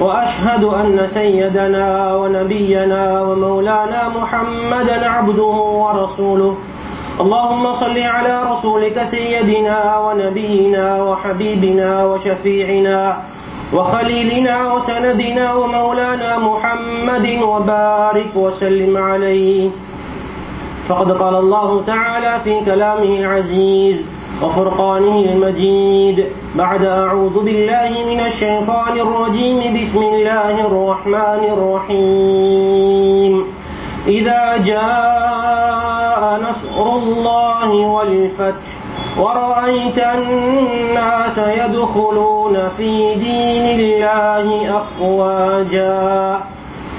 وأشهد أن سيدنا ونبينا ومولانا محمدا عبده ورسوله. اللهم صل على رسولك سيدنا ونبينا وحبيبنا وشفيعنا وخليلنا وسندنا ومولانا محمد وبارك وسلم عليه. فقد قال الله تعالى في كلامه العزيز وفرقانه المجيد. بعد أعوذ بالله من الشيطان الرجيم. بسم الله الرحمن الرحيم. إذا جاء نصر الله والفتح ورأيت الناس يدخلون في دين الله أفواجا.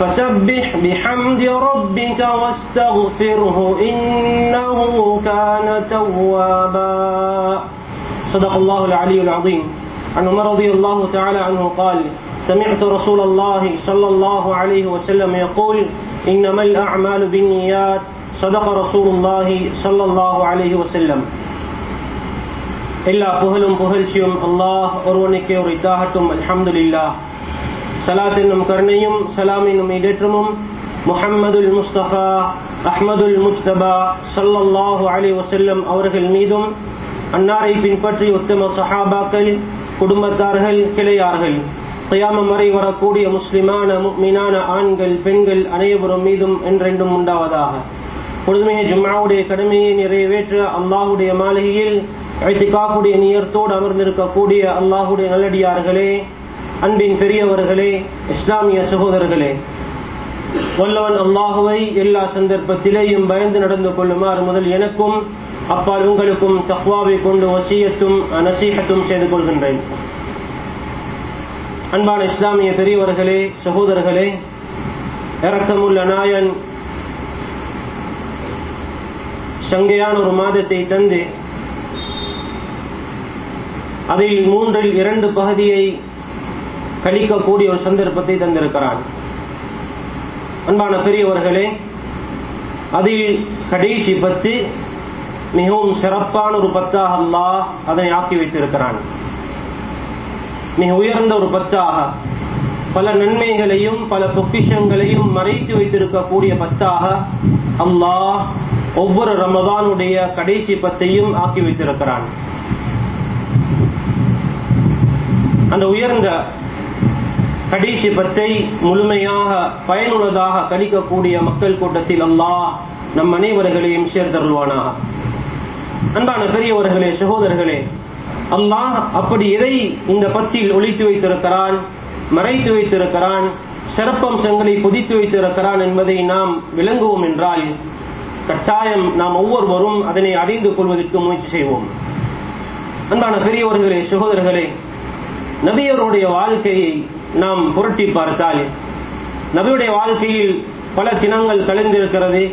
فسبح بحمد ربك واستغفره إنه كان توابا. صدق الله العلي العظيم. عن عمر رضي الله تعالى عنه قال سمعت رسول الله صلى الله عليه وسلم يقول إنما الأعمال بالنيات. صدق رسول الله صلى الله عليه وسلم. إلا بهلم بهلشيم الله أرونك ورتاهتم الحمد لله சலாத் என்னும் கருணையும் சலாம் என்னும் இடேற்றமும் முஹம்மதுல் முஸ்தபா அஹ்மதுல் முஸ்தபா சல்லல்லாஹு அலி வசல்லம் அவர்கள் மீதும் அன்னாரை பின்பற்றி உத்தம சஹாபாக்கள் குடும்பத்தார்கள் கிளையார்கள் தயாமம் வரை வரக்கூடிய முஸ்லிமான மீனான ஆண்கள் பெண்கள் அனைவரும் மீதும் என்றென்றும் உண்டாவதாக பொழுதுமைய ஜும்மாவுடைய கடமையை நிறைவேற்ற அல்லாஹுடைய மாளிகையில் ஐத்திகாஃபுடைய நியர்த்தோடு அமர்ந்திருக்கக்கூடிய அல்லாஹுடைய நல்லடியார்களே அன்பின் பெரியவர்களே இஸ்லாமிய சகோதரர்களே வல்லவன் அல்லாஹுவை எல்லா சந்தர்ப்பத்திலேயும் பயந்து நடந்து கொள்ளுமாறு முதல் எனக்கும் அப்பால் உங்களுக்கும் தக்வாவை கொண்டு வசியத்தும் நசீகத்தும் செய்து கொள்கின்றேன். அன்பான இஸ்லாமிய பெரியவர்களே சகோதரர்களே இறக்கமுள்ள நாயன் சங்கையான ஒரு மாதத்தை தந்து அதில் மூன்றில் இரண்டு பகுதியை கழிக்கக்கூடிய ஒரு சந்தர்ப்பத்தை தந்திருக்கிறான் அன்பான பெரியவர்களே அதில் கடைசி பத்து மிகவும் சிறப்பான ஒரு பத்தாக அல்லாஹ் அதனை ஆக்கி வைத்திருக்கிறான் மிக உயர்ந்த ஒரு பத்தாக பல நன்மைகளையும் பல பொக்கிஷங்களையும் மறைத்து வைத்திருக்கக்கூடிய பத்தாக அல்லாஹ் ஒவ்வொரு ரமதானுடைய கடைசி பத்தையும் ஆக்கி வைத்திருக்கிறான் அந்த உயர்ந்த கடைசி பத்தை முழுமையாக பயனுள்ளதாக கணிக்கக்கூடிய மக்கள் கூட்டத்தில் அல்லாஹ் நம் அனைவர்களையும் சேர்ந்தருள்வானாக அன்பான பெரியவர்களே சகோதரர்களே அல்லாஹ் அப்படி எதை இந்த பத்தில் ஒழித்து வைத்திருக்கிறான் மறைத்து வைத்திருக்கிறான் சிறப்பம்சங்களை புதித்து வைத்திருக்கிறான் என்பதை நாம் விளங்குவோம் என்றால் கட்டாயம் நாம் ஒவ்வொருவரும் அதனை அறிந்து கொள்வதற்கு முயற்சி செய்வோம். அன்பான பெரியவர்களே சகோதரர்களே நபியருடைய வாழ்க்கையை நாம் புரட்டி பார்த்தால் நபியுடைய வாழ்க்கையில் பல தினங்கள் கழிந்திருக்கிறது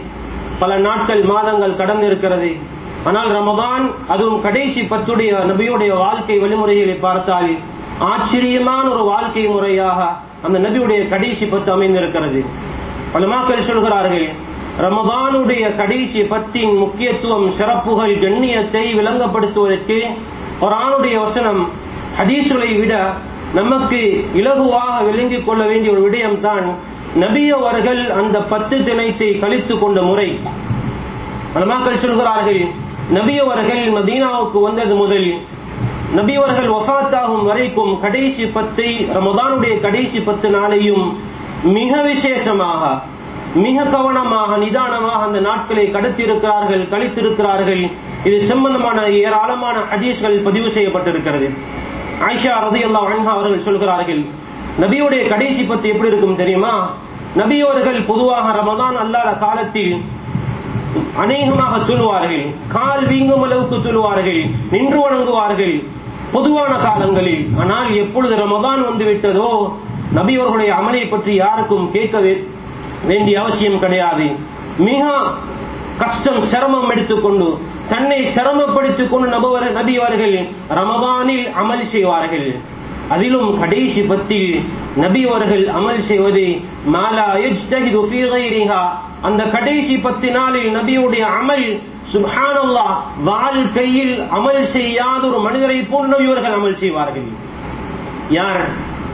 பல நாட்கள் மாதங்கள் கடந்திருக்கிறது. ஆனால் ரமதான் அதுவும் கடைசி பத்துடைய நபியுடைய வாழ்க்கை வழிமுறைகளை பார்த்தால் ஆச்சரியமான ஒரு வாழ்க்கை முறையாக அந்த நபியுடைய கடைசி பத்து அமைந்திருக்கிறது. பல மக்கள் சொல்கிறார்கள் ரமதானுடைய கடைசி பத்தின் முக்கியத்துவம் சிறப்புகள் கண்ணியத்தை விளங்கப்படுத்துவதற்கு குரானுடைய வசனம் ஹதீசுகளை விட நமக்கு இலகுவாக விளங்கிக் கொள்ள வேண்டிய ஒரு விடயம்தான் நபியவர்கள் அந்த பத்து தினத்தை கழித்து கொண்ட முறை. அலமாக்கள் சொல்கிறார்கள் நபியவர்கள் மதீனாவுக்கு வந்தது முதல் நபியவர்கள் வஃத்தாகும் வரைக்கும் கடைசி பத்தை ரமதானுடைய கடைசி பத்து நாளையும் மிக விசேஷமாக மிக கவனமாக நிதானமாக அந்த நாட்களை கடத்தியிருக்கிறார்கள் கழித்திருக்கிறார்கள். இது சம்பந்தமான ஏராளமான ஹதீஸ்கள் பதிவு செய்யப்பட்டிருக்கிறது. ஆயிஷா ரதி அல்லா அன்ஹா அவர்கள் சொல்கிறார்கள் நபியுடைய கடைசி பத்து எப்படி இருக்கும் தெரியுமா? நபியோர்கள் பொதுவாக ரமதான் அல்லாத காலத்தில் அநேகமாக சொல்வார்கள் கால் வீங்கும் அளவுக்கு சொல்வார்கள் நின்று வணங்குவார்கள். பொதுவான காலங்களில் ஆனால் எப்பொழுது ரமதான் வந்து விட்டதோ நபியவர்களுடைய அமலை பற்றி யாருக்கும் கேட்க வேண்டிய அவசியம் கிடையாது. மிக கஷ்டம் சிரமம் எடுத்துக்கொண்டு தன்னை சிரமப்படுத்திக் கொண்டு நபுவர் நபி அவர்கள் ரமதானில் அமல் செய்வார்கள். அதிலும் கடைசி பத்தில் நபி அவர்கள் அமல் செய்வது மாலா அந்த கடைசி பத்து நாளில் நபியுடைய அமல் சுப்ஹானல்லாஹ் வாழ்க்கையில் அமல் செய்யாத ஒரு மனிதரை போன்ற இவர்கள் அமல் செய்வார்கள். யார்?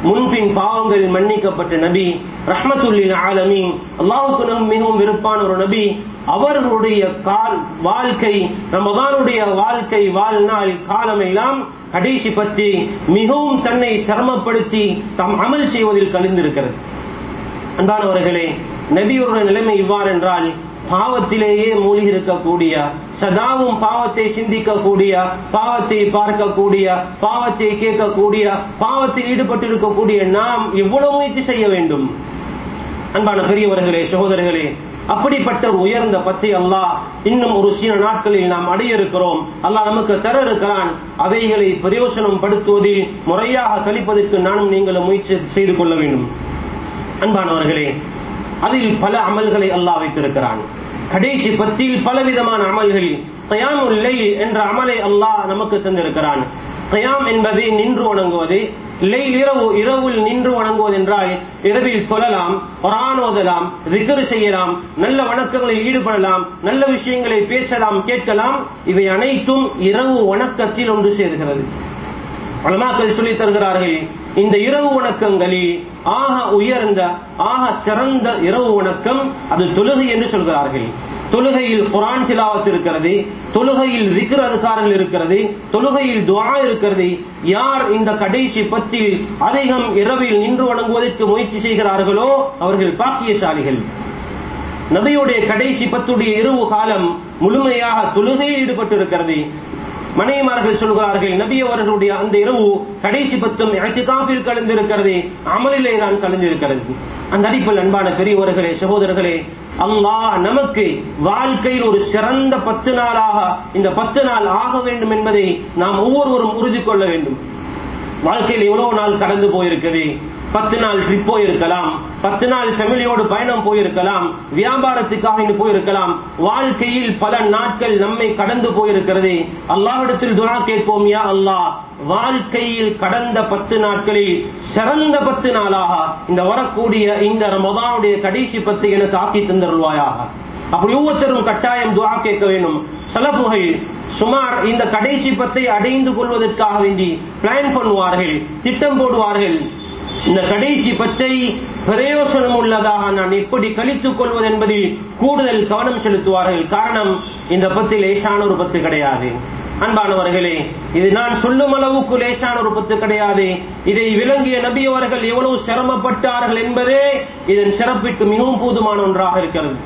முன்பின் பாவங்கள் மன்னிக்கப்பட்ட நபி ரஹ்மத்துல்லில் ஆலமி அல்லாவுக்கு மிகவும் விருப்பான ஒரு நபி அவர்களுடைய கால் வாழ்க்கை ரமதானுடைய வாழ்க்கை வாழ்நாள் காலமெல்லாம் கடைசி பற்றி மிகவும் தன்னை சிரமப்படுத்தி தாம் அமல் செய்வதில் கழிந்திருக்கிறது அன்பானவர்களே நபியோருடைய நிலைமை இவ்வாறு என்றால் பாவத்திலேயே மூழ்கி இருக்கக்கூடிய சதாவும் பாவத்தை சிந்திக்கக்கூடிய பாவத்தை பார்க்கக்கூடிய பாவத்தை கேட்கக்கூடிய பாவத்தில் ஈடுபட்டு இருக்கக்கூடிய நாம் எவ்வளவு முயற்சி செய்ய வேண்டும்? அன்பான பெரியவர்களே சகோதரர்களே அப்படிப்பட்ட ஒரு உயர்ந்த பத்தை அல்லாஹ் இன்னும் ஒரு சில நாட்களில் நாம் அடைய இருக்கிறோம் அல்லாஹ் நமக்கு தர இருக்கிறான் அவைகளை பிரயோசனம் படுத்துவதில் முறையாக கழிப்பதற்கு நானும் நீங்களும் முயற்சி செய்து கொள்ள வேண்டும். அன்பானவர்களே அதில் பல அமல்களை அல்லாஹ் வைத்திருக்கிறான். கடைசி பத்தியில் பலவிதமான அமல்கள் கயாமுல் என்ற அமலை அல்லாஹ் நமக்கு தந்திருக்கிறான். கயாம் என்பது நின்று வணங்குவது லெயில் இரவு இரவில் நின்று வணங்குவதென்றால் இரவில் தொழலாம் குரான் ஓதலாம் ரிகர் செய்யலாம் நல்ல வணக்கங்களில் ஈடுபடலாம் நல்ல விஷயங்களை பேசலாம் கேட்கலாம் இவை அனைத்தும் இரவு வணக்கத்தில் ஒன்று சேர்கிறது. பலமாக்கள் சொல்லித் தருகிறார்கள் இந்த இரவு வணக்கங்களில் ஆக உயர்ந்த ஆக சிறந்த இரவு வணக்கம் அது தொழுகை என்று சொல்கிறார்கள். தொழுகையில் குரான் சிலாவத் இருக்கிறது தொழுகையில் விக்ர அதிகாரங்கள் இருக்கிறது தொழுகையில் துவா இருக்கிறது. யார் இந்த கடைசி பத்தில் அதிகம் இரவில் நின்று வணங்குவதற்கு முயற்சி செய்கிறார்களோ அவர்கள் பாக்கியசாலிகள். நபியுடைய கடைசி பத்துடைய இரவு காலம் முழுமையாக தொழுகையில் ஈடுபட்டிருக்கிறது. மனைவிமார்கள் சொல்கிறார்கள் நபி அவர்களுடைய அந்த இரவு கடைசி பத்தும் இழத்திகாஃபில் கலந்திருக்கிறது அமலிலே தான் கலந்திருக்கிறது. அந்த அடிப்பில் அன்பான பெரியவர்களே சகோதரர்களே அல்லாஹ் நமக்கு வாழ்க்கையில் ஒரு சிறந்த பத்து நாளாக இந்த பத்து நாள் ஆக வேண்டும் என்பதை நாம் ஒவ்வொருவரும் உறுதி கொள்ள வேண்டும். வாழ்க்கையில் எவ்வளவு நாள் கடந்து போயிருக்கிறது பத்து நாள் ட்ரிப் போயிருக்கலாம். பத்து நாள் ஃபேமிலியோடு பயணம் போயிருக்கலாம். வியாபாரத்துக்காக போயிருக்கலாம். வாழ்க்கையில் பல நாட்கள் நம்மை கடந்து போயிருக்கிறது. அல்லாஹிடத்தில் துணா கேட்போம் யா அல்லாஹ். வாழ்க்கையில் கடந்த பத்து நாட்களில் சிறந்த பத்து நாளாக இந்த வரக்கூடிய இந்த ரமதானுடைய கடைசி பத்து எனக்கு ஆக்கி தந்தருள்வாயாக. அப்படி ஒவ்வொருத்தரும் கட்டாயம் துவா கேட்க வேண்டும். சலப்புகள் சுமார் இந்த கடைசி பத்தை அடைந்து கொள்வதற்காக வேண்டி பிளான் பண்ணுவார்கள் திட்டம் போடுவார்கள். இந்த கடைசி பச்சை பிரயோசனம் உள்ளதாக நான் எப்படி கழித்துக் கொள்வது என்பதில் கூடுதல் கவனம் செலுத்துவார்கள். காரணம் இந்த பத்து லேசான ஒரு பத்து கிடையாது. அன்பானவர்களே இது நான் சொல்லும் அளவுக்கு லேசான ஒரு பத்து கிடையாது. இதை விளங்கிய நபி அவர்கள் எவ்வளவு சிரமப்பட்டார்கள் என்பதே இதன் சிறப்பிற்கு மிகவும் போதுமான ஒன்றாக இருக்கிறது.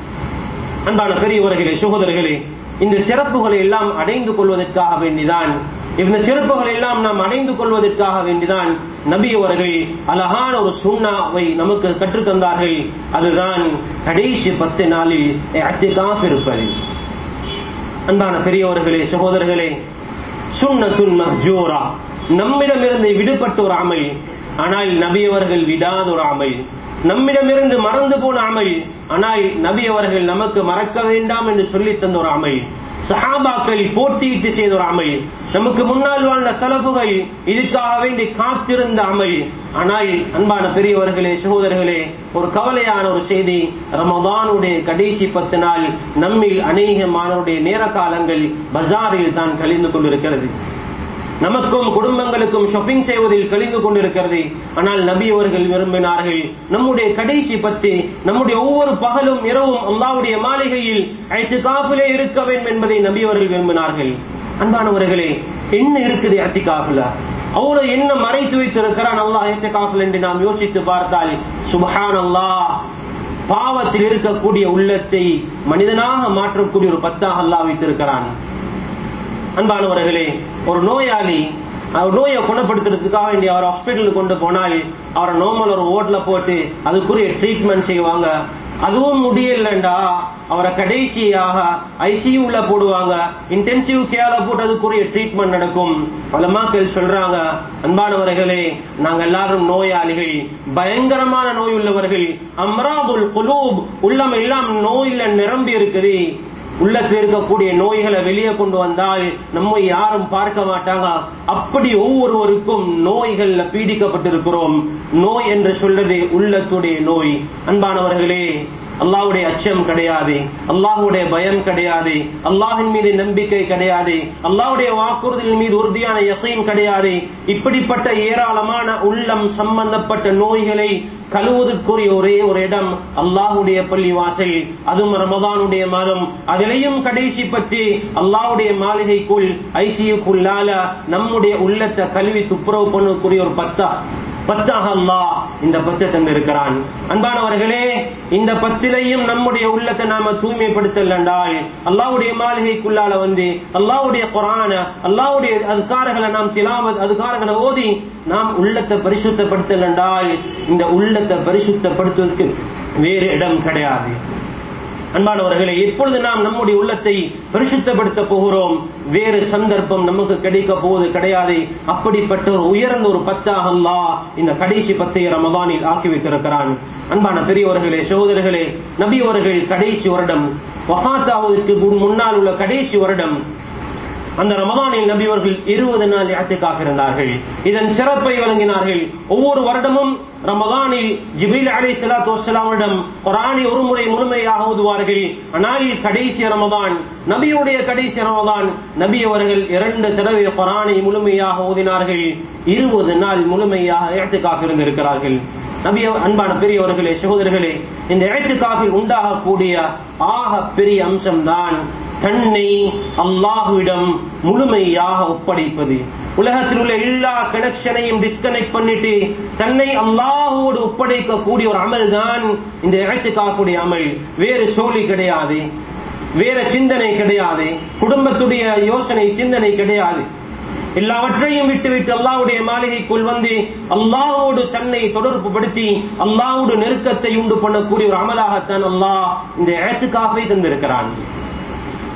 அன்பான பெரியவர்களே சகோதரர்களே இந்த சிறப்புகளை எல்லாம் அடைந்து கொள்வதற்காக வேண்டிதான் இந்த சிறப்புகள் எல்லாம் நாம் அடைந்து கொள்வதற்காக வேண்டிதான் நபி அவர்கள் அழகான ஒரு சுண்ணாவை நமக்கு கற்றுத் தந்தார்கள். அதுதான் கடைசி பத்து நாளில் அத்திகாஃப் இருப்பது. அன்பான பெரியவர்களே சகோதரர்களே சுண்ணத்துன் மஹ்ஜூரா. நம்மிடமிருந்து விடுபட்டு ஒரு அமல் ஆனால் நபியவர்கள் விடாத ஒரு அமல். நம்மிடமிருந்து மறந்து போன அமல் ஆனால் நபி அவர்கள் நமக்கு மறக்க வேண்டாம் என்று சொல்லி தந்த ஒரு அமல். சஹாபாக்கள் போட்டியிட்டு செய்த ஒரு அமல். நமக்கு முன்னால் வாழ்ந்த செலவுகள் இதுக்காக வேண்டி காத்திருந்த அமல். ஆனால் அன்பான பெரியவர்களே சகோதரர்களே ஒரு கவலையான ஒரு செய்தி. ரமதானுடைய கடைசி பத்து நாள் நம்மில் அநேகமானவருடைய நேர காலங்கள் பஜாரில் தான் கழிந்து கொண்டிருக்கிறது. நமக்கும் குடும்பங்களுக்கும் ஷாப்பிங் செய்வதில் கழிந்து கொண்டிருக்கிறது. ஆனால் நபி அவர்கள் விரும்பினார்கள் நம்முடைய கடைசி பத்தி நம்முடைய ஒவ்வொரு பகலும் இரவும் அல்லாவுடைய மாளிகையில் அழைத்து காப்பிலே இருக்க வேண்டும் என்பதை நபி அவர்கள் விரும்பினார்கள். அன்பானவர்களே என்ன இருக்குது அத்தி அத்திகாஃபுல அவ்வளவு என்ன மறைத்து வைத்திருக்கிறான் அல்லாஹ் அத்திகாஃபுல் என்று நாம் யோசித்து பார்த்தால் சுபஹான் அல்லாஹ் பாவத்தில் இருக்கக்கூடிய உள்ளத்தை மனிதனாக மாற்றக்கூடிய ஒரு பத்தாக அல்லா வைத்திருக்கிறான். அன்பானவர்களே ஒரு நோயாளி அவர் நோயை குணப்படுத்துறதுக்காக வேண்டிய அவர் ஹாஸ்பிட்டலுக்கு கொண்டு போனால் அவரை நோமல் ஒரு ஓட்ல போட்டு அதுக்குரிய ட்ரீட்மெண்ட் செய்வாங்க. அதுவும் முடியலண்டா. அவரை கடைசியாக ஐசியூல போடுவாங்க. இன்டென்சிவ் கேர்ல போட்டு அதுக்குரிய ட்ரீட்மெண்ட் நடக்கும். பலமாக்கள் சொல்றாங்க அன்பானவர்களே நாங்க எல்லாரும் நோயாளிகள். பயங்கரமான நோய் உள்ளவர்கள் அம்ராபுல் குலூப் உள்ளம் எல்லாம் நோயில நிரம்பி இருக்குது. உள்ளத்தில் இருக்கக்கூடிய நோய்களை வெளியே கொண்டு வந்தால் நம்ம யாரும் பார்க்க மாட்டாங்க. அப்படி ஒவ்வொருவருக்கும் நோய்கள்ல பீடிக்கப்பட்டிருக்கிறோம். நோய் என்று சொல்றது உள்ளத்துடைய நோய். அன்பானவர்களே அல்லாஹ்வுடைய அச்சம் கிடையாது அல்லாஹுடைய பயம் கிடையாது அல்லாஹின் மீது நம்பிக்கை கிடையாது அல்லாஹ்வுடைய வாக்குறுதியின் மீது உறுதியான யசையும் கிடையாது. இப்படிப்பட்ட ஏராளமான உள்ளம் சம்பந்தப்பட்ட நோய்களை கழுவுவதற்குரிய ஒரே ஒரு இடம் அல்லாஹுடைய பள்ளி வாசல் அதுவும் ரமதானுடைய மாதம். அதிலையும் கடைசி பற்றி அல்லாஹுடைய மாளிகைக்குள் ஐசியுக்குள்ளால நம்முடைய உள்ளத்தை கழுவி துப்புரவு பண்ணக்கூடிய ஒரு பத்தா. பத்தாக அல்லாஹ் இந்த பத்தை தந்திருக்கிறான் அன்பானவர்களே இந்த பத்திலையும் நம்முடைய உள்ளத்தை நாம தூய்மைப்படுத்தல்லண்டால் அல்லாவுடைய மாளிகைக்குள்ளால வந்து அல்லாவுடைய குரான அல்லாவுடைய அதுக்காரர்களை நாம் திலாவத் அதுக்காரர்களை ஓதி நாம் உள்ளத்தை பரிசுத்தப்படுத்தல்லண்டால் இந்த உள்ளத்தை பரிசுத்தப்படுத்துவதற்கு வேறு இடம் கிடையாது. அன்பானவர்களே இப்பொழுது நாம் நம்முடைய உள்ளத்தை பரிசுத்தப்படுத்த போகிறோம். வேறு சந்தர்ப்பம் நமக்கு கிடைக்க போவது கிடையாது. அப்படிப்பட்ட ஒரு உயர்ந்த ஒரு பத்தாக அல்லாஹ் இந்த கடைசி பத்தை ரமதானில் ஆக்கி வைத்திருக்கிறான். அன்பான பெரியவர்களே சகோதரர்களே நபி அவர்கள் கடைசி வருடம் வஃபாத்தாவதற்கு முன்னால் உள்ள கடைசி வருடம் அந்த ரமதானில் நபி அவர்கள் இருபது நாள் இடத்துக்காக இருந்தார்கள். இதன் சிறப்பை வழங்கினார்கள். ஒவ்வொரு வருடமும் ரமதானில் ஜிபில் அலை சலாத்து வசலாமிடம் குரானை ஒரு முறை முழுமையாக ஓதுவார்கள். ஆனால் கடைசி ரமதான் நபியுடைய கடைசி ரமதான் நபி அவர்கள் இரண்டு தடவை குரானை முழுமையாக ஓதினார்கள். இருபது நாள் முழுமையாக இடத்துக்காக இருந்திருக்கிறார்கள். நபிய அன்பான பெரியவர்களே சகோதரர்களே இந்த இடத்துக்காக உண்டாகக்கூடிய ஆக பெரிய அம்சம்தான் தன்னை அல்லாஹுவிடம் முழுமையாக ஒப்படைப்பது. உலகத்தில் உள்ள எல்லா கனெக்ஷனையும் டிஸ்கனெக்ட் பண்ணிட்டு தன்னை அல்லாஹோடு ஒப்படைக்கக்கூடிய ஒரு அமல் தான் இந்த இழைத்துக்காக்கூடிய அமல். வேறு சோழி கிடையாது. வேற சிந்தனை கிடையாது. குடும்பத்துடைய யோசனை சிந்தனை கிடையாது. எல்லாவற்றையும் விட்டுவிட்டு அல்லாவுடைய மாளிகைக்குள் வந்து அல்லாவோடு தன்னை தொடர்பு படுத்தி அல்லாவோடு நெருக்கத்தை உண்டு பண்ணக்கூடிய ஒரு அமலாகத்தான் அல்லாஹ் இந்த இடத்துக்காகவே தந்திருக்கிறான்.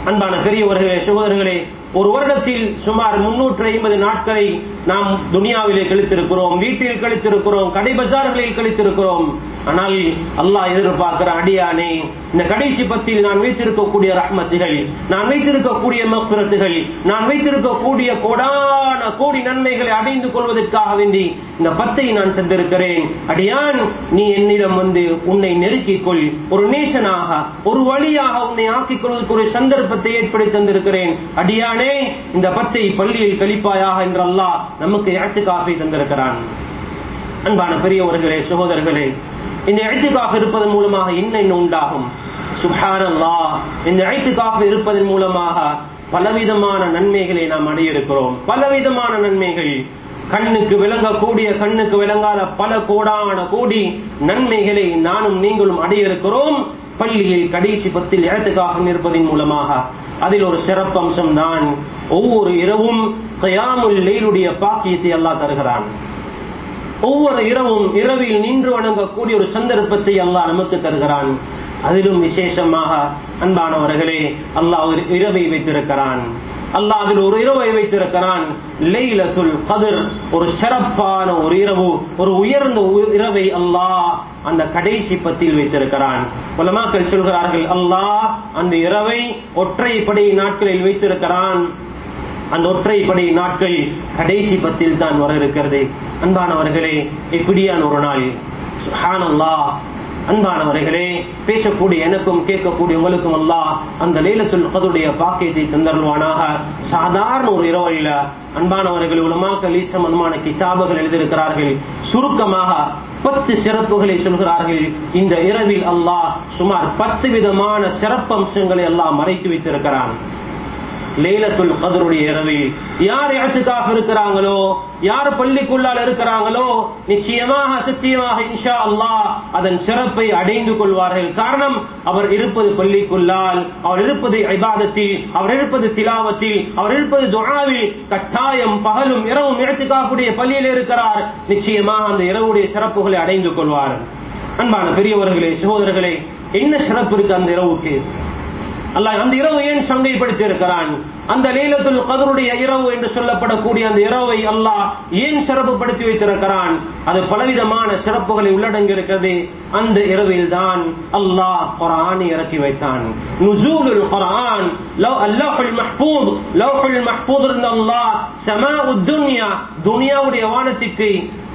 அன்பான பெரியவர்களே சகோதரர்களே ஒரு வருடத்தில் சுமார் முன்னூற்று ஐம்பது நாட்களை நாம் துனியாவிலே கழித்திருக்கிறோம் வீட்டில் கழித்திருக்கிறோம் கடை பஜார்களில் கழித்திருக்கிறோம். ஆனால் அல்லாஹ் எதிர்பார்க்கிற அடியானே இந்த கடைசி பத்தில் நான் வைத்திருக்கக்கூடிய ரஹ்மத்துகள் நான் வைத்திருக்கக்கூடிய மக்பிரத்துகள் நான் வைத்திருக்கக்கூடிய கோடான கோடி நன்மைகளை அடைந்து கொள்வதற்காக வேண்டி இந்த பத்தை நான் தந்திருக்கிறேன். அடியான் நீ என்னிடம் வந்து உன்னை நெருக்கிக் கொள். ஒரு நேசனாக ஒரு வழியாக உன்னை ஆக்கிக் கொள்வதற்கு ஒரு சந்தர்ப்பத்தை ஏற்படுத்தி தந்திருக்கிறேன். அடியானே இந்த பத்தை பள்ளியில் கழிப்பாயாக என்று அல்லாஹ் நமக்கு இழத்துக்காக தந்திருக்கிறான். அன்பான பெரியவர்களே சகோதரர்களே இந்த எழுத்துக்காக இருப்பதன் மூலமாக என்ன என்ன உண்டாகும். சுபானல்லா இந்த எழுத்துக்காக இருப்பதன் மூலமாக பலவிதமான நன்மைகளை நாம் அடையிருக்கிறோம் பலவிதமான நன்மைகள். கண்ணுக்கு விளங்கக்கூடிய கண்ணுக்கு விளங்காத பல கோடான கோடி நன்மைகளை நானும் நீங்களும் அடையிருக்கிறோம் பள்ளியில் கடைசி பத்தில் எழுத்துக்காக நிற்பதன் மூலமாக அதில் ஒரு சிறப்பம்சம் தான் ஒவ்வொரு இரவும் கயாமுல் லெயிலுடைய பாக்கியத்தை அல்லாஹ் தருகிறான். ஒவ்வொரு இரவும் இரவில் நின்று வணங்கக்கூடிய ஒரு சந்தர்ப்பத்தை அல்லாஹ் நமக்கு தருகிறான். அதிலும் விசேஷமாக அன்பானவர்களே அல்லாஹ் ஒரு இரவை வைத்திருக்கிறான். அல்லாஹ் அதில் ஒரு இரவை வைத்திருக்கிறான். லெய்லத்துல் கதிர் ஒரு சிறப்பான ஒரு இரவு ஒரு உயர்ந்த இரவை அல்லாஹ் அந்த கடைசி பத்தில் வைத்திருக்கிறான். உலமாக்கள் சொல்கிறார்கள் அல்லாஹ் அந்த இரவை ஒற்றைப்படை நாட்களில் வைத்திருக்கிறான். அந்த ஒற்றைப்படை நாட்கள் கடைசி பத்தில் தான் வர இருக்கிறது. அன்பானவர்களே இப்படியான ஒரு நாள் சுஹானல்லா அன்பானவர்களே பேசக்கூடிய எனக்கும் கேட்கக்கூடிய உங்களுக்கும் அல்லாஹ் அந்த லைலத்துல் கதுடைய பாக்கியத்தை தந்தருவானாக சாதாரண ஒரு இரவழில அன்பானவர்கள் ஈசம் அனுமானுக்கு கிதாபுகள் எழுதியிருக்கிறார்கள். சுருக்கமாக பத்து சிறப்புகளை சொல்கிறார்கள். இந்த இரவில் அல்லாஹ் சுமார் பத்து விதமான சிறப்பம்சங்களை எல்லாம் மறைத்து வைத்திருக்கிறான். லேலத்துல் கதருடைய இரவில். யார் இடத்துக்காக இருக்கிறாங்களோ யார் பள்ளிக்குள்ளால் இருக்கிறாங்களோ நிச்சயமாக சத்தியமாக இன்ஷா அல்லாஹ் அதன் சிறப்பை அடைந்து கொள்வார்கள். காரணம் அவர் இருப்பது பள்ளிக்குள்ளால் அவர் இருப்பது ஐபாதத்தில் அவர் இருப்பது திலாவத்தில் அவர் இருப்பது துணாவில் கட்டாயம் பகலும் இரவும் இடத்துக்காகக்கூடிய பள்ளியில் இருக்கிறார். நிச்சயமாக அந்த இரவுடைய சிறப்புகளை அடைந்து கொள்வார். அன்பான பெரியவர்களே சகோதரர்களே என்ன சிறப்பு இருக்கு அந்த இரவுக்கு? அல்லாஹ் அந்த இரவு ஏன் சங்கைப்படுத்தி இருக்கிறான் அந்த லைலத்துல் கதருடைய இரவு என்று சொல்லப்படக்கூடிய அந்த இரவை அல்லாஹ் ஏன் சிறப்புப்படுத்தி வைத்திருக்கிறான்? அது பலவிதமான சிறப்புகளை உள்ளடங்கி இருக்கிறது அந்த இரவில் தான் அல்லாஹ் குரானை இறக்கி வைத்தான். நுசூலுல் குரான் லவ் அல்லாஹுல் மஹ்பூத் லவ்ஹுல் மஹ்பூத் இருந்த அல்லாஹ் சமா உத்துன்யா துனியாவுடைய வானத்திற்கு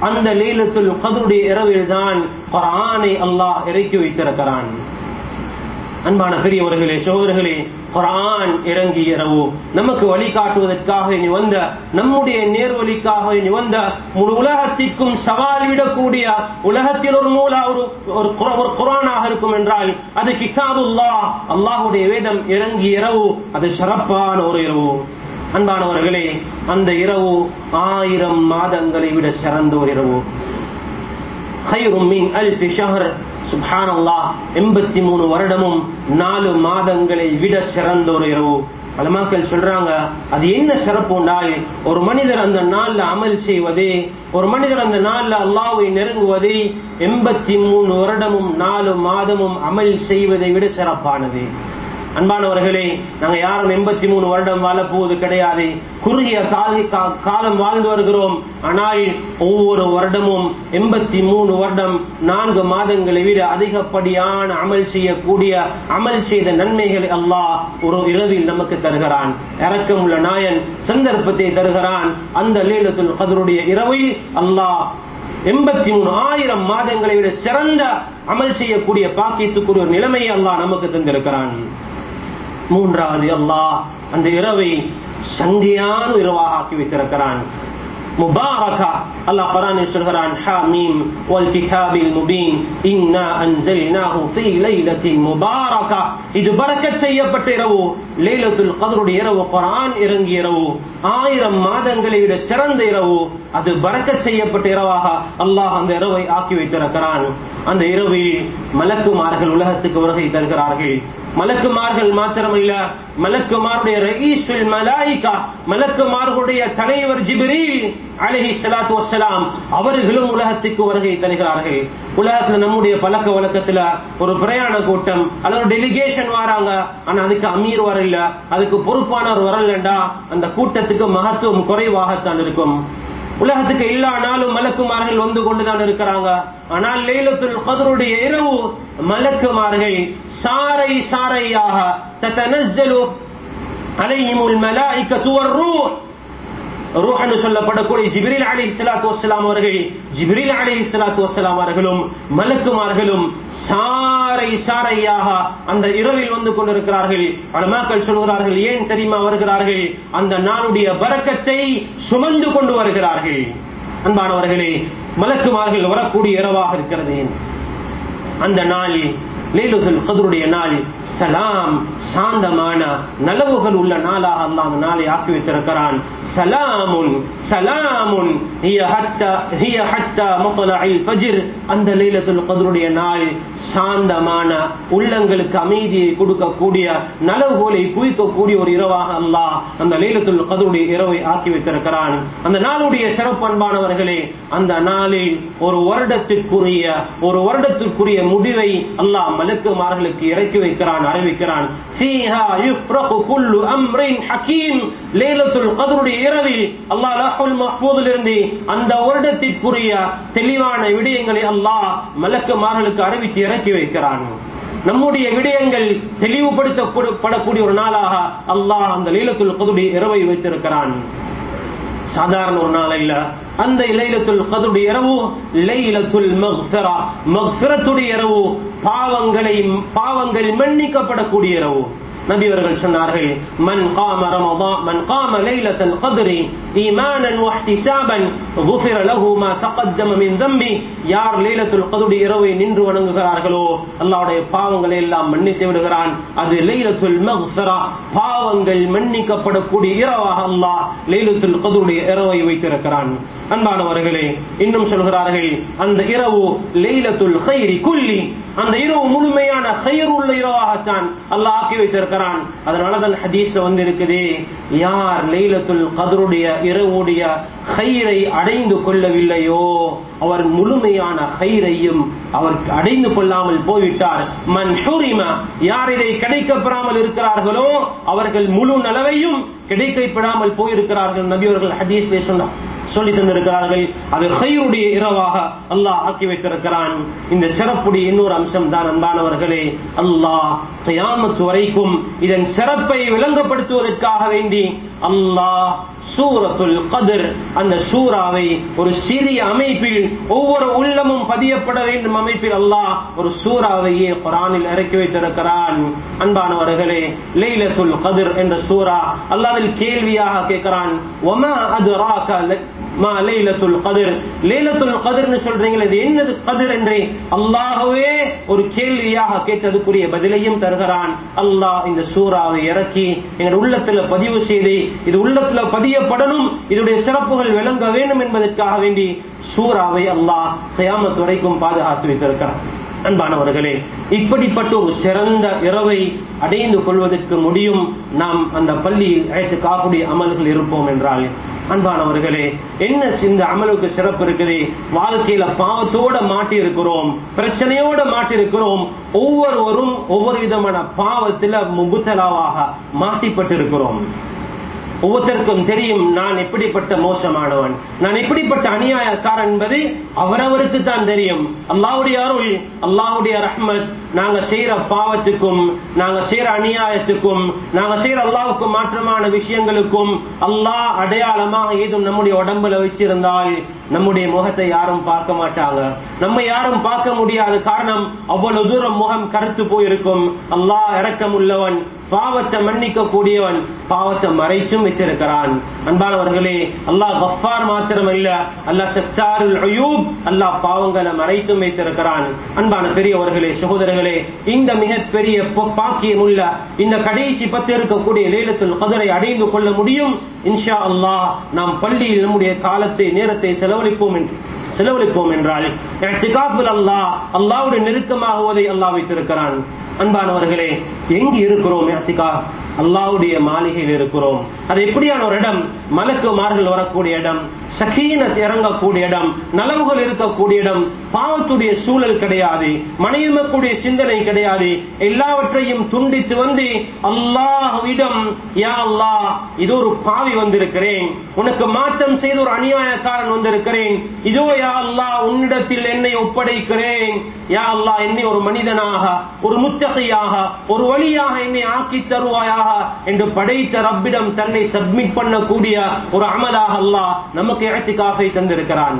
அந்த லீலத்தில் கதருடைய இரவில் தான் குரானை அல்லாஹ் இறக்கி வைத்திருக்கிறான். அன்பான பெரியவர்களே சோதர்களே குரான் இறங்கி இரவு நமக்கு வழிகாட்டுவதற்காக இனி வந்த நம்முடைய நேர்வழிக்காக இனி வந்த முழு உலகத்திற்கும் சவால் விடக்கூடிய உலகத்தில் ஒரு நூலா ஒரு ஒரு குர- ஒரு குரானாக இருக்கும் என்றால் அது கிதாபுல்லா அல்லாஹுடைய வேதம் இறங்கி இரவு அது சிறப்பான ஒரு இரவு அன்பானவர்களே அந்த இரவு ஆயிரம் மாதங்களை விட சிறந்த ஒரு இரவு خير من ألف شهر சுப்ஹான் எண்பத்தி மூணு வருடமும் நாலு மாதங்களை விட சிறந்த ஒரு இரவு. அலமாக்கள் சொல்றாங்க அது என்ன சிறப்பு உண்டால் ஒரு மனிதர் அந்த நாள்ல அமல் செய்வதே ஒரு மனிதர் அந்த நாள்ல அல்லாவை நெருங்குவதே எண்பத்தி மூணு வருடமும் நாலு மாதமும் அமல் செய்வதை விட சிறப்பானது. அன்பானவர்களே நாங்க யாரும் எண்பத்தி மூணு வருடம் வாழ போவது கிடையாது. குறுகிய கால- காலம் வாழ்ந்து வருகிறோம். ஆனால் ஒவ்வொரு வருடமும் எண்பத்தி மூணு வருடம் நான்கு மாதங்களை விட அதிகப்படியான அமல் செய்யக்கூடிய அமல் செய்த நன்மைகளை அல்லாஹ் ஒரு இரவில் நமக்கு தருகிறான். இரக்கமுள்ள நாயன் சந்தர்ப்பத்தை தருகிறான். அந்த லீலத்துல் கதருடைய இரவில் அல்லாஹ் எண்பத்தி மூணு ஆயிரம் மாதங்களை விட சிறந்த அமல் செய்யக்கூடிய பாக்கியத்துக்குரிய ஒரு நிலைமையை அல்லாஹ் நமக்கு தந்திருக்கிறான். மூன்றாவது அல்லாஹ் அந்த இரவை சங்கையான இரவாக ஆக்கி வைத்திருக்கிறான் முபாரகா அல்லாஹ் குர்ஆனில் சொல்கிறான் ஹாமீம் வல் கிதாபில் முபீன் இன்னா அன்ஸல்னாஹு ஃபீ லைலத்தின் முபாரகா இது பரக்கத் செய்யப்பட்ட இரவு லைலத்துல் கதருடைய இரவு குரான் இறங்கிய இரவு ஆயிரம் மாதங்களை விட சிறந்த இரவு அது பறக்க செய்யப்பட்ட இரவாக அல்லாஹ் அந்த இரவை ஆக்கி வைத்திருக்கிறான். அந்த இரவில் மலக்குமார்கள் உலகத்துக்கு வருகை தருகிறார்கள். மலக்குமார்கள் மாத்திரமல்ல மலக்குமாருடைய ரகீஸ்வல் மலாயிகா மலக்குமார்களுடைய தலைவர் ஜிபிரில் அலைஹி சலாத்து வசலாம் அவர்களும் உலகத்துக்கு வருகை தருகிறார்கள். உலகத்துல நம்முடைய பழக்க வழக்கத்துல ஒரு பிரயாண கூட்டம் அல்லது டெலிகேஷன் வராங்க ஆனா அதுக்கு அமீர் வரல அதுக்கு பொறுப்பானவர் வரலண்டா அந்த கூட்டத்துக்கு மகத்துவம் குறைவாகத்தான் இருக்கும். உலகத்துக்கு எல்லா நாளும் மலக்குமார்கள் வந்து கொண்டுதான் இருக்கிறாங்க. ஆனால் லைலத்துல் கதருடைய இரவு மலக்குமார்கள் சாரை சாரையாக தத்தனஸ்ஸலு அலைஹிமுல் மலாயிகத்து வர்ரூஹ் ரூஹனு சொல்லப்படக்கூடிய ஜிபிரில் அலி இஸ்லாத்து வசலாம் அவர்கள் ஜிபிரில் அலி இஸ்லாத்து வசலாம் அவர்களும் மலக்குமார்களும் சாரை சாரையாக அந்த இரவில் வந்து கொண்டிருக்கிறார்கள். அலமாக்கள் சொல்கிறார்கள் ஏன் தெரியுமா வருகிறார்கள்? அந்த நாளுடைய வரக்கத்தை சுமந்து கொண்டு வருகிறார்கள். அன்பானவர்களே மலக்குமார்கள் வரக்கூடிய இரவாக இருக்கிறது. அந்த நாளில் லைலுல் கதருடைய நாள் சலாம் சாந்தமான நலவுகள் உள்ள நாளாக அல்லாஹ் அந்த நாளை ஆக்கி வைத்திருக்கிறான். சலாமுன் சலாமுன் அந்த லைலத்துல் கதருடைய நாள் சாந்தமான உள்ளங்களுக்கு அமைதியை கொடுக்கக்கூடிய நலவுகோலை குவிக்கக்கூடிய ஒரு இரவாக அல்லாஹ் அந்த லைலத்துல் கதருடைய இரவை ஆக்கி வைத்திருக்கிறான். அந்த நாளுடைய சிறப்பன்பானவர்களே அந்த நாளில் ஒரு வருடத்திற்குரிய ஒரு வருடத்திற்குரிய முடிவை அல்லாஹ் மலக்குமார்களுக்கு இறக்கி வைக்கிறான் அறிவிக்கிறான். இரவில் அல்லாஹ் லஹ்வுல் இருந்து அந்த வருடத்திற்குரிய தெளிவான விடயங்களை அல்லாஹ் மலக்குமார்களுக்கு அறிவித்து இறக்கி வைக்கிறான். நம்முடைய விடயங்கள் தெளிவுபடுத்தப்படக்கூடிய ஒரு நாளாக அல்லாஹ் அந்த லீலத்துல் கதுடைய இரவை வைத்திருக்கிறான். சாதாரண ஒரு நாள் இல்ல. அந்த லைலத்துல் கதுடைய இரவு லைலத்துல் மஹ்ஃபிரா மஹ்ஃபிரத்துடைய இரவு பாவங்களை பாவங்கள் மன்னிக்கப்படக்கூடிய இரவு நபி சொன்னார்கள் மன் காம ரமதா மன் காம லைலத்தன் கதிரி ஈமானன் வஹ்திசாபன் குஃபிர லஹு மா மின் தம்பி. யார் லைலத்துல் கதுடி இரவை நின்று வணங்குகிறார்களோ அல்லாவுடைய பாவங்களை எல்லாம் மன்னித்து விடுகிறான். அது லைலத்துல் மக்ஃபிரா பாவங்கள் மன்னிக்கப்படக்கூடிய இரவாக அல்லாஹ் லைலத்துல் கதுடைய இரவை வைத்திருக்கிறான். அன்பானவர்களே இன்னும் சொல்கிறார்கள் அந்த இரவு லெய்லத்துல் ஹைரி குல்லி அந்த இரவு முழுமையான கயிறு உள்ள இரவாகத்தான் அல்லாஹ் ஆக்கி வைத்திருக்கிறான். அதனாலதான் ஹதீஸ்ல வந்து இருக்குது யார் லெய்லத்துல் கதருடைய இரவுடைய ஹைரை அடைந்து கொள்ளவில்லையோ அவர் முழுமையான ஹைரையும் அவர் அடைந்து கொள்ளாமல் போய்விட்டார். மன் யார் இதை கிடைக்கப்பெறாமல் இருக்கிறார்களோ அவர்கள் முழு நலவையும் கிடைக்கப்பெறாமல் போயிருக்கிறார்கள் நபி அவர்கள் ஹதீஸ்லே சொன்னார் சொல்லி தந்திருக்கிறார்கள். அது ஹைருடைய இரவாக அல்லாஹ் ஆக்கி வைத்திருக்கிறான். இந்த சிறப்புடைய இன்னொரு அம்சம் தான் அன்பானவர்களே அல்லாஹ் கயாமத்து வரைக்கும் இதன் சிறப்பை விளங்கப்படுத்துவதற்காக வேண்டி அல்லாஹ் சூரத்துல் கதிர். அந்த சூறாவை ஒரு சிறிய அமைப்பில் ஒவ்வொரு உள்ளமும் பதியப்பட வேண்டும் அமைப்பில் அல்லாஹ் ஒரு சூறாவையே குரானில் இறக்கி வைத்திருக்கிறான். அன்பானவர்களே லைலத்துல் கதிர் என்ற சூரா அல்லாவில் கேள்வியாக கேட்கிறான் ஒம அது மா லைலத்துல் கதிர். லைலத்துல் கதிர்னு சொல்றீங்களே இது என்னது கதிர் என்று? அல்லாஹ்வே ஒரு கேள்வியாக கேட்டதுக்குரிய பதிலையும் தருகிறான். அல்லாஹ் இந்த சூறாவை இறக்கி எங்கள் உள்ளத்துல பதிவு செய்து இது உள்ளத்துல பதியப்படணும் இதனுடைய சிறப்புகள் விளங்க வேண்டும் என்பதற்காக வேண்டி சூறாவை அல்லாஹ் கயாமத் வரைக்கும் பாதுகாத்து வைத்திருக்கிறான். அன்பானவர்களே இப்படிப்பட்ட ஒரு சிறந்த இரவை அடைந்து கொள்வதற்கு முடியும் நாம் அந்த பள்ளியில் அழைத்து காக்கூடிய அமல்கள் இருப்போம் என்றால் அன்பானவர்களே என்ன இந்த அமலுக்கு சிறப்பு இருக்குது? வாழ்க்கையில பாவத்தோட மாட்டி இருக்கிறோம் பிரச்சனையோட மாட்டி இருக்கிறோம் ஒவ்வொருவரும் ஒவ்வொரு விதமான பாவத்துல முகுத்தலாவாக மாட்டிப்பட்டிருக்கிறோம். ஒவ்வொருத்தருக்கும் தெரியும் நான் எப்படிப்பட்ட மோசமானவன். நான் எப்படிப்பட்ட அநியாயக்காரன் என்பது அவரவருக்கு தான் தெரியும். அல்லாவுடைய அருள் அல்லாவுடைய ரஹ்மத். நாங்க செய்யற பாவத்துக்கும் நாங்க செய்யற அநியாயத்துக்கும் நாங்க செய்யற அல்லாவுக்கு மாற்றமான விஷயங்களுக்கும் அல்லாஹ் அடையாளமாக ஏதும் நம்முடைய உடம்புல வச்சிருந்தால் நம்முடைய முகத்தை யாரும் பார்க்க மாட்டாங்க. நம்ம யாரும் பார்க்க முடியாத காரணம் அவ்வளவு தூரம் முகம் கருத்து போயிருக்கும். அல்லாஹ் இறக்கம் உள்ளவன் பாவத்தை மன்னிக்க கூடியவன் பாவத்தை மறைச்சும் வச்சிருக்கிறான். அன்பானவர்களே அல்லாஹ் கஃபார் மாத்திரம் அல்ல அல்லாஹ் சத்தாருல் அயூப் அல்லாஹ் பாவங்களை மறைத்தும் வைத்திருக்கிறான். அன்பான பெரியவர்களே சகோதரர்களே இந்த மிகப்பெரிய பாக்கியம் உள்ள இந்த கடைசி பத்து இருக்கக்கூடிய லீலத்தில் கதரை அடைந்து கொள்ள முடியும்? இன்ஷா அல்லாஹ் நாம் பள்ளியில் நம்முடைய காலத்தை நேரத்தை செலவழிப்போம் என்று செலவழிப்போம் என்றால் அல்லாஹ் அல்லாவுடைய நெருக்கமாகுவதை அல்லாஹ் வைத்திருக்கிறான். அன்பானவர்களே எங்கு இருக்கிறோம் அல்லாவுடைய மாளிகையில் இருக்கிறோம். அது எப்படியான ஒரு இடம்? மலக்குமார்கள் வரக்கூடிய இடம் சகீனத் இறங்கக்கூடிய இடம் நலவுகள் இருக்கக்கூடிய இடம் பாவத்துடைய சூழல் கிடையாது மனையமக்கூடிய சிந்தனை கிடையாது. எல்லாவற்றையும் துண்டித்து வந்து அல்லாஹ்விடம் யா அல்லாஹ் இது ஒரு பாவி வந்திருக்கிறேன். உனக்கு மாற்றம் செய்த ஒரு அநியாயக்காரன் வந்திருக்கிறேன். இதோ யா அல்லாஹ் உன்னிடத்தில் என்னை ஒப்படைக்கிறேன். யா அல்லாஹ் என்னை ஒரு மனிதனாக ஒரு முத்தகையாக ஒரு வழியாக என்னை ஆக்கி தருவாயாக என்று படைத்த ரப்பிடம் தன்னை சப்மிட் பண்ணக்கூடிய ஒரு அமலாக அல்லாஹ் நமக்கு இடத்துக்காக தந்திருக்கிறான்.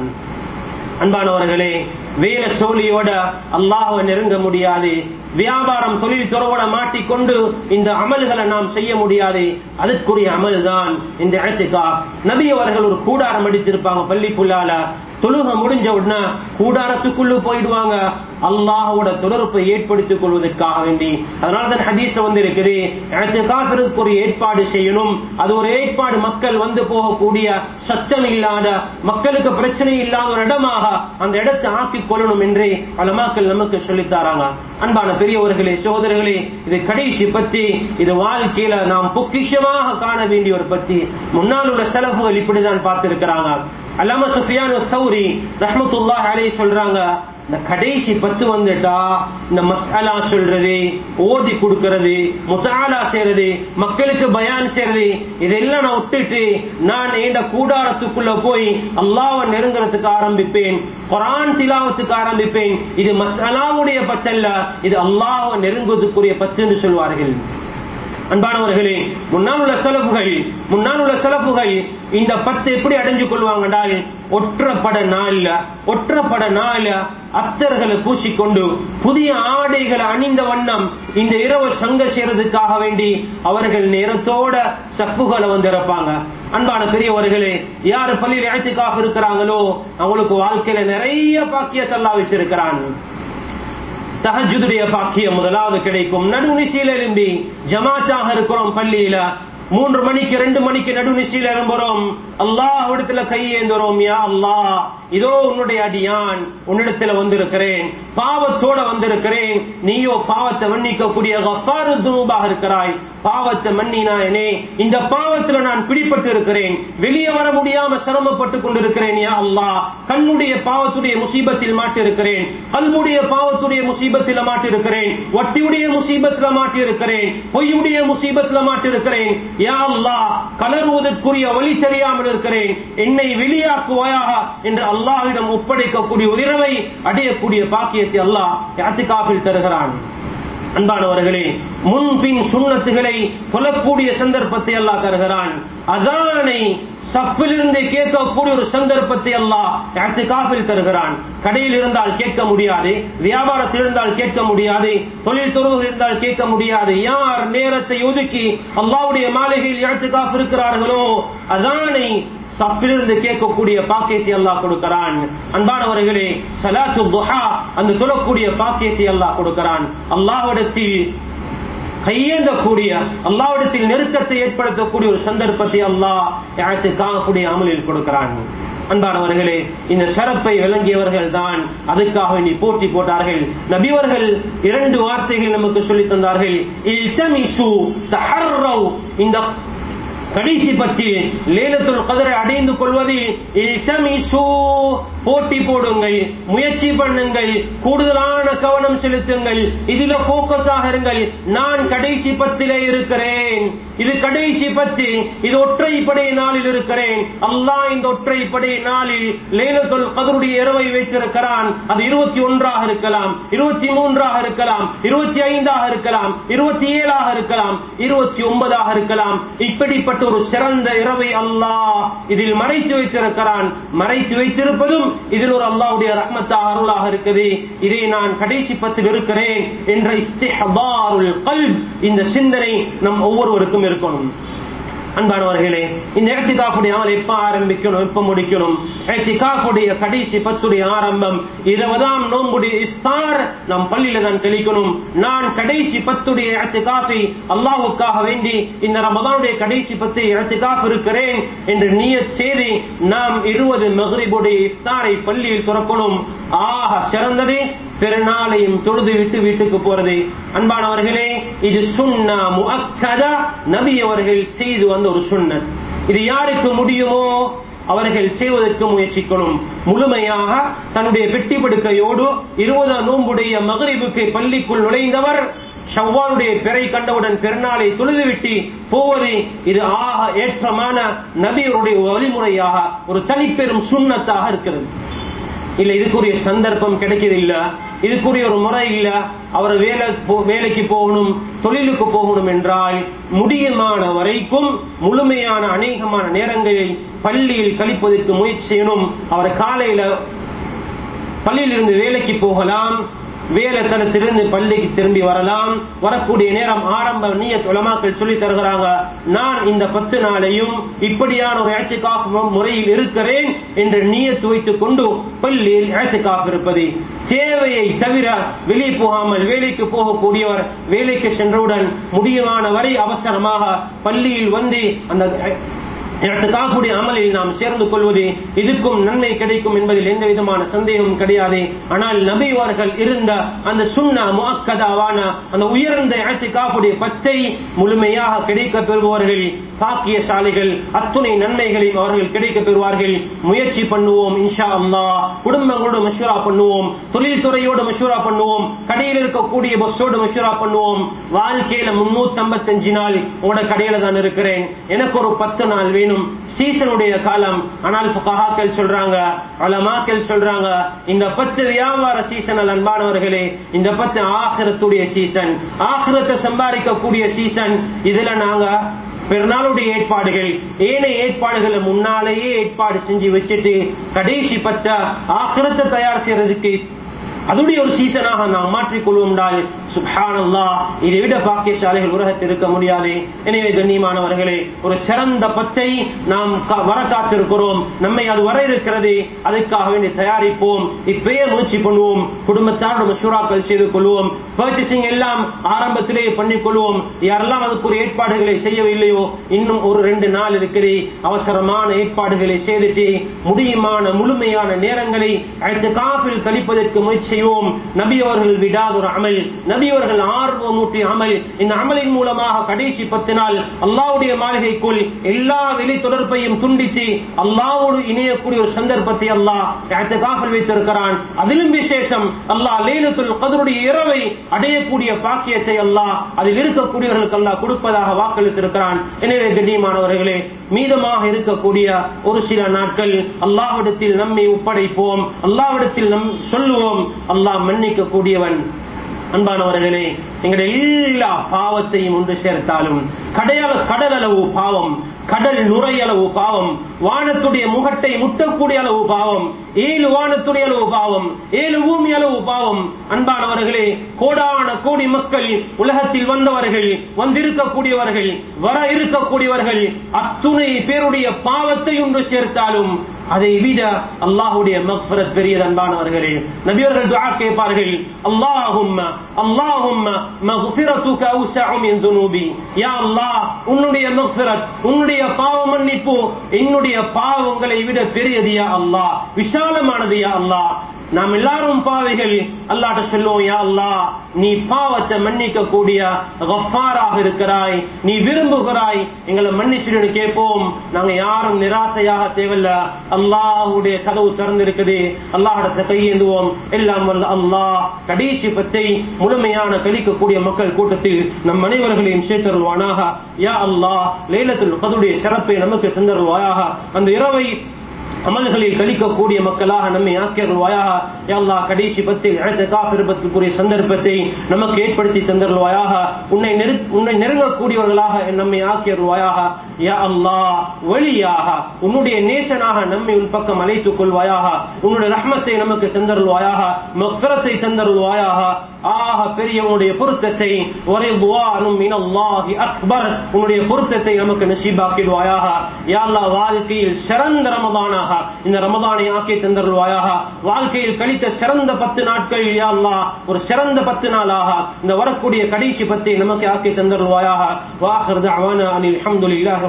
அன்பானவர்களே வேலை சோழியோட அல்லாஹ்வை நெருங்க முடியாது. வியாபாரம் தொழில் துறவோட மாட்டிக்கொண்டு இந்த அமல்களை நாம் செய்ய முடியாது. அதற்குரிய அமல் தான் இந்த இடத்துக்கா நபி அவர்கள் ஒரு கூடாரம் அடித்திருப்பாங்க பள்ளி புள்ளால தொழுக முடிஞ்ச உடனே கூடாரத்துக்குள்ள போயிடுவாங்க. அல்லாஹோட தொடர்பை ஏற்படுத்திக் கொள்வதற்காக வேண்டி. அதனாலதான் ஹதீஸ்ல வந்து இருக்குது இடத்துக்காக ஒரு ஏற்பாடு செய்யணும். அது ஒரு ஏற்பாடு மக்கள் வந்து போகக்கூடிய சத்தம் இல்லாத மக்களுக்கு பிரச்சனை இல்லாத ஒரு இடமாக அந்த இடத்தை ஆக்கிக் கொள்ளணும் என்று அலமாக்கள் நமக்கு சொல்லித்தாராங்க அன்பான பெரியவர்களே சகோதரர்களே இது கடைசி பத்தி இது வாழ்க்கையில நாம் பொக்கிஷமாக காண வேண்டிய ஒரு பத்தி. முன்னால் உள்ள செலவுகள் இப்படிதான் பார்த்திருக்கிறாங்க. அல்லாம சுஃபியான் சௌரி ரஹமத்துல்லா அலை சொல்றாங்க இந்த கடைசி பத்து வந்துட்டா இந்த மசாலா சொல்றது ஓதி கொடுக்கறது முத்தாலா செய்யறது மக்களுக்கு பயான் செய்யறது இதெல்லாம் நான் விட்டுட்டு நான் எந்த கூடாரத்துக்குள்ள போய் அல்லாவை நெருங்குறதுக்கு ஆரம்பிப்பேன் குரான் திலாவத்துக்கு ஆரம்பிப்பேன். இது மசாலாவுடைய பத்தல்ல இது அல்லாவை நெருங்குவதற்குரிய பத்துன்னு சொல்வார்கள். அன்பானவர்களே முன்னால் உள்ள செலவுகள் முன்னால் உள்ள செலவுகள் இந்த பத்து எப்படி அடைஞ்சு கொள்வாங்கடால் ஒற்றப்பட நாள்ல ஒற்றப்பட நாள்ல அத்தர்களை பூசிக்கொண்டு புதிய ஆடைகளை அணிந்த வண்ணம் இந்த இரவு சங்க செய்யறதுக்காக வேண்டி அவர்கள் நேரத்தோட சப்புகளை வந்து இறப்பாங்க. அன்பான பெரியவர்களே யாரு பள்ளியில் இடத்துக்காக இருக்கிறாங்களோ அவங்களுக்கு வாழ்க்கையில நிறைய பாக்கியத்தல்லா வச்சிருக்கிறான். தஹஜுடைய பாக்கியம் முதலாவது கிடைக்கும். நடுநிசையில இருந்து ஜமாத்தாக இருக்கிறோம் பள்ளியில. மூன்று மணிக்கு ரெண்டு மணிக்கு நடுநிசையில இரும்புறோம் அல்லாஹ் இடத்துல கையேந்துறோம். யா அல்லாஹ். இதோ உன்னுடைய அடியான் உன்னிடத்துல வந்திருக்கிறேன் பாவத்தோட வந்திருக்கிறேன். நீயோ பாவத்தை மன்னிக்கக்கூடிய கஃபாரு துனூபாக இருக்கிறாய். பாவத்தை மன்னினாயனே இந்த பாவத்துல நான் பிடிபட்டு இருக்கிறேன் வெளியே வர முடியாம சிரமப்பட்டு கொண்டிருக்கிறேன் யா அல்லா கண்ணுடைய பாவத்துடைய முசீபத்தில் மாட்டிருக்கிறேன். கல்புடைய பாவத்துடைய முசீபத்தில் மாட்டிருக்கிறேன். வட்டியுடைய முசீபத்தில் மாட்டிருக்கிறேன். பொய்யுடைய முசீபத்தில் மாட்டிருக்கிறேன். யா அல்லா கலருவதற்குரிய வழி தெரியாமல் இருக்கிறேன். என்னை வெளியாக்குவாயாக என்று அல்லாஹ்விடம் ஒப்படைக்கக்கூடிய உயர்வை அடையக்கூடிய பாக்கியத்தை அல்லாஹ் யாத்திகாஃபில் தருகிறான். அன்பானவர்களே முன்பின் சுண்ணத்துகளை தொழக்கூடிய சந்தர்ப்பத்தை அல்லாஹ் தருகிறான். அதானை சப்பிலிருந்து கேட்கக்கூடிய ஒரு சந்தர்ப்பத்தை அல்லாஹ் காப்பில் தருகிறான். கடையில் இருந்தால் கேட்க முடியாது வியாபாரத்தில் இருந்தால் கேட்க முடியாது தொழில் துறவுகள் இருந்தால் கேட்க முடியாது. யார் நேரத்தை ஒதுக்கி அல்லாவுடைய மாளிகையில் எழுத்துக்காப்பு இருக்கிறார்களோ அதானை சப்பிலிருந்து கேட்கக்கூடிய பாக்கியத்தை அல்லாஹ் கொடுக்கிறான். அன்பானவர்களே சலாத்து துஹா அந்த தொழக்கூடிய பாக்கியத்தை அல்லாஹ் கொடுக்கிறான். அல்லாஹ்விடத்தில் கையேந்தக்கூடிய அல்லாவிடத்தில் நெருக்கத்தை ஏற்படுத்தக்கூடிய ஒரு சந்தர்ப்பத்தை அல்லாஹ் யாருக்கு காணக்கூடிய அமலில் கொடுக்கிறான். அன்பானவர்களே இந்த சிறப்பை விளங்கியவர்கள் தான் அதுக்காக வேண்டி போட்டி போட்டார்கள். நபிவர்கள் இரண்டு வார்த்தைகள் நமக்கு சொல்லி தந்தார்கள். இந்த கடைசி பற்றி லேலத்துல் கதரை அடைந்து கொள்வது போட்டி போடுங்கள் முயற்சி பண்ணுங்கள் கூடுதலான கவனம் செலுத்துங்கள் இதுல போக்கஸ் இருங்கள். நான் கடைசி பத்திலே இருக்கிறேன். இது கடைசி பத்தி இது ஒற்றைப்படை நாளில் இருக்கிறேன். அல்லாஹ் இந்த ஒற்றைப்படை நாளில் லேலத்துல் கதருடைய இரவை வைத்திருக்கிறான். அது இருபத்தி ஒன்றாக இருக்கலாம் இருபத்தி மூன்றாக இருக்கலாம் இருபத்தி ஐந்தாக இருக்கலாம் இருபத்தி ஏழாக இருக்கலாம் இருபத்தி ஒன்பதாக இருக்கலாம். இப்படிப்பட்ட ஒரு சிறந்த இரவை அல்லாஹ் இதில் மறைத்து வைத்திருக்கிறான். மறைத்து வைத்திருப்பதும் இதில் ஒரு அல்லாவுடைய ரஹ்மத்தா அருளாக இருக்குது. இதை நான் கடைசி பத்தில் இருக்கிறேன் என்ற இஸ்திஹபாருல் கல்ப். இந்த சிந்தனை நம் ஒவ்வொருவருக்கும் இருக்கணும். அன்பானவர்களே இந்த ஏத்திகாஃபுடைய அமல் எப்ப ஆரம்பிக்கணும் எப்ப முடிக்கணும். ஏத்திகாஃபுடைய கடைசி பத்துடைய ஆரம்பம் இருபதாம் நோம்புடைய இஸ்தார் நம் பள்ளியில தான் தெளிக்கணும். நான் கடைசி பத்துடைய ஏத்திகாஃபை அல்லாஹுக்காக வேண்டி இந்த ரமதானுடைய கடைசி பத்து ஏத்திகாஃப் இருக்கிறேன் என்று நீய செய்தி நாம் இருபது மகரிபுடைய இஸ்தாரை பள்ளியில் துறக்கணும். ஆக சிறந்தது பெருநாளையும் தொழுது விட்டு வீட்டுக்கு போறது. அன்பானவர்களே இது சுண்ணா முஅக்கதா. நபி அவர்கள் செய்து வந்த ஒரு சுண்ணத் இது யாருக்கு முடியுமோ அவர்கள் செய்வதற்கு முயற்சிக்கணும். முழுமையாக தன்னுடைய பெட்டி படுக்கையோடு இருபதாம் நோம்புடைய மகரிபுக்கு பள்ளிக்குள் நுழைந்தவர் ஷவ்வானுடைய பிறை கண்டவுடன் பெருநாளை தொழுதுவிட்டு போவது இது ஆக ஏற்றமான நபியருடைய வழிமுறையாக ஒரு தனிப்பெரும் சுண்ணத்தாக இருக்கிறது. இல்ல இதுக்குரிய சந்தர்ப்பம் கிடைக்கிறது இல்ல இதுக்குரிய ஒரு முறை இல்ல. அவர் வேலை வேலைக்கு போகணும் தொழிலுக்கு போகணும் என்றால் முடியுமான வரைக்கும் முழுமையான அநேகமான நேரங்களில் பள்ளியில் கழிப்பதற்கு முயற்சி செய்யணும். அவர் காலையில பள்ளியிலிருந்து வேலைக்கு போகலாம். வேலைத்தனத்திலிருந்து பள்ளிக்கு திரும்பி வரலாம். வரக்கூடிய நேரம் ஆரம்ப நீய தொலமாக்கள் சொல்லி தருகிறாங்க நான் இந்த பத்து நாளையும் இப்படியான ஒரு ஏற்றுக்காப் முறையில் இருக்கிறேன் என்று நீயத்து வைத்துக் கொண்டு பள்ளியில் ஏற்றுக்காப் இருப்பது. தேவையை தவிர வெளியே போகாமல் வேலைக்கு போகக்கூடியவர் வேலைக்கு சென்றவுடன் முடியுமான வரை அவசரமாக பள்ளியில் வந்து அந்த காக்கூடிய அமலில் நாம் சேர்ந்து கொள்வது இதுக்கும் நன்மை கிடைக்கும் என்பதில் எந்த விதமான சந்தேகமும் கிடையாது. ஆனால் நபிவார்கள் இருந்த அந்த சுண்ணா முகக்கதாவான அந்த உயர்ந்த காப்புடைய பச்சை முழுமையாக கிடைக்க பெறுபவர்கள் பாக்கியசாலிகள் அத்துணை நன்மைகளையும் அவர்கள் கிடைக்க பெறுவார்கள். முயற்சி பண்ணுவோம் இன்ஷா அல்லா. குடும்பங்களோடு மஷூரா பண்ணுவோம் தொழில்துறையோடு மஷூரா பண்ணுவோம் கடையில் இருக்கக்கூடிய பஸ்ஸோடு மஷூரா பண்ணுவோம். வாழ்க்கையில முன்னூத்தி ஐம்பத்தஞ்சு நாள் உங்களோட கடையில தான் இருக்கிறேன். எனக்கு ஒரு பத்து நாள் வேணும். சீசனுடைய காலம். ஆனால் ஃபகாக்கள் சொல்றாங்க அலமாக்கள் சொல்றாங்க இந்த பத்து வியாபார சீசன் அன்பானவர்களே இந்த பத்து ஆகிரத்துடைய சீசன். ஆகிரத்தை சம்பாதிக்கக்கூடிய சீசன் இதுல நாங்க பெருநாளுடைய ஏற்பாடுகள் ஏனைய ஏற்பாடுகளை முன்னாலேயே ஏற்பாடு செஞ்சு வச்சுட்டு கடைசி பத்த ஆகிரத்தை தயார் செய்யறதுக்கு அதுடைய ஒரு சீசனாக நாம் மாற்றிக்கொள்வோம் என்றால் இதை விட பாக்கியசாலிகள் உலகத்தில் இருக்க முடியாது. எனவே கண்ணியமானவர்களே ஒரு சிறந்த பச்சை நாம் வர காத்திருக்கிறோம். நம்மை அது வர இருக்கிறது. அதுக்காக வேண்டி தயாரிப்போம். இப்பயே முயற்சி பண்ணுவோம். குடும்பத்தாரோட மஷூராக்கள் செய்து கொள்வோம். பர்ச்சேசிங் எல்லாம் ஆரம்பத்திலேயே பண்ணிக் கொள்வோம். யாரெல்லாம் அதுக்குரிய ஏற்பாடுகளை செய்யவில்லையோ இன்னும் ஒரு ரெண்டு நாள் இருக்கிறது அவசரமான ஏற்பாடுகளை செய்துட்டு முடியுமான முழுமையான நேரங்களை அடுத்த காப்பில் கழிப்பதற்கு முயற்சி செய்வோம். நபி அவர்கள் விடாத ஒரு அமல் நபியவர்கள் அவர்கள் ஆர்வமூட்டிய அமல். இந்த அமலின் மூலமாக கடைசி பத்து நாள் அல்லாஹ்வுடைய மாளிகைக்குள் எல்லா வெளி தொடர்பையும் துண்டித்து அல்லாவோடு இணையக்கூடிய ஒரு சந்தர்ப்பத்தை அல்லாஹ் அடுத்த வைத்திருக்கிறான். அதிலும் விசேஷம் அல்லாஹ் லைலத்துல் கதருடைய இரவை அடையக்கூடிய பாக்கியத்தை அல்லாஹ் அதில் இருக்கக்கூடியவர்களுக்கு அல்லாஹ் கொடுப்பதாக வாக்களித்திருக்கிறான். எனவே கண்ணியமானவர்களே மீதமாக இருக்கக்கூடிய ஒரு சில நாட்கள் அல்லாவிடத்தில் நம்மை ஒப்படைப்போம். அல்லாவிடத்தில் நம் சொல்லுவோம். அல்லாஹ் மன்னிக்க கூடியவன் அன்பானவர்களே எங்களுடைய எல்லா பாவத்தையும் ஒன்று சேர்த்தாலும் கடையாள கடல் அளவு பாவம் கடல் நுரையளவு பாவம் வானத்துடைய முகட்டை முட்டக்கூடிய அளவு பாவம் ஏழு வானத்துடைய அளவு பாவம் ஏழு பூமி அளவு பாவம். அன்பானவர்களே கோடான கோடி மக்கள் உலகத்தில் வந்தவர்கள் வந்திருக்கக்கூடியவர்கள் வர இருக்கக்கூடியவர்கள் அத்துணை பேருடைய பாவத்தை ஒன்று சேர்த்தாலும் அதை விட அல்லாஹுடைய மக்ஃபரத் பெரிய அன்பானவர்களே. நபியர்கள் துஆ கேட்பார்கள் அல்லாஹும்ம அல்லாஹும்ம மக்ஃபிரத்துக அவ்ஸஅ மின் துனூபி. யா அல்லாஹ் உன்னுடைய மக்ஃபிரத் உன்னுடைய பாவ மன்னிப்பு என்னுடைய பாவங்களை விட பெரியது யா அல்லாஹ் விசாலமானது யா அல்லாஹ். நாம் எல்லாரும் பாவைகள். அல்லாட்ட சொல்லுவோம் யா அல்லாஹ் நீ பாவத்தை மன்னிக்க கூடிய கஃபாராக இருக்கிறாய். நீ விரும்புகிறாய். எங்களை மன்னிச்சுடுன்னு கேட்போம். நாங்க யாரும் நிராசையாக தேவையில்ல. அல்லாஹுடைய கதவு திறந்திருக்குது. அல்லாஹிடத்தை கையேந்துவோம். எல்லாம் வல்ல அல்லாஹ். கடைசி பத்தை முழுமையான கழிக்கக்கூடிய மக்கள் கூட்டத்தில் நம் அனைவர்களையும் சேர்த்தருள்வானாக. யா அல்லாஹ் லேலத்தில் கதுடைய சிறப்பை நமக்கு தந்தருவாயாக அந்த இரவை அமல்களில் கழிக்கக்கூடிய மக்களாக நம்மை ஆக்கியர்கள்வாயாக எல்லா கடைசி பத்தில் அடுத்த காப்பிருப்பதற்குரிய சந்தர்ப்பத்தை நமக்கு ஏற்படுத்தி தந்தருள்வாயாக. உன்னை நெரு உன்னை நெருங்கக்கூடியவர்களாக நம்மை ஆக்கியருள்வாயாக. யா அல்லாஹ் வழியாக உன்னுடைய நேசனாக நம்மை உன் பக்கம் அழைத்துக் கொள்வாயாக உன்னுடைய ரஹ்மத்தை நமக்கு தந்தருள்வாயாக. மக்ரத்தை தந்தருள்வாயாக. ஆக பெரியவனுடைய பொருத்தத்தை ஒரே துவானும் இனல்லாஹி அக்பர். உன்னுடைய பொருத்தத்தை நமக்கு நசீபாக்கிடுவாயாக. யாழ்லா வாழ்க்கையில் சிறந்த ரமதானாக. இந்த ரமதானை ஆக்கி தந்தருள்வாயாக. வாழ்க்கையில் கழித்த சிறந்த பத்து நாட்களில் யாழ்லா ஒரு சிறந்த பத்து நாளாக. இந்த வரக்கூடிய கடைசி பத்தை நமக்கு ஆக்கி தந்தருள்வாயாக. வாஹர் தஅவானா அனில் அல்ஹம்துலில்லாஹி